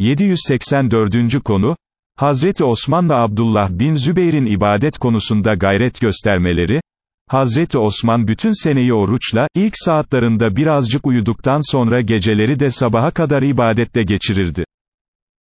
784. konu, Hazreti Osman ve Abdullah bin Zübeyir'in ibadet konusunda gayret göstermeleri, Hazreti Osman bütün seneyi oruçla, ilk saatlerinde birazcık uyuduktan sonra geceleri de sabaha kadar ibadette geçirirdi.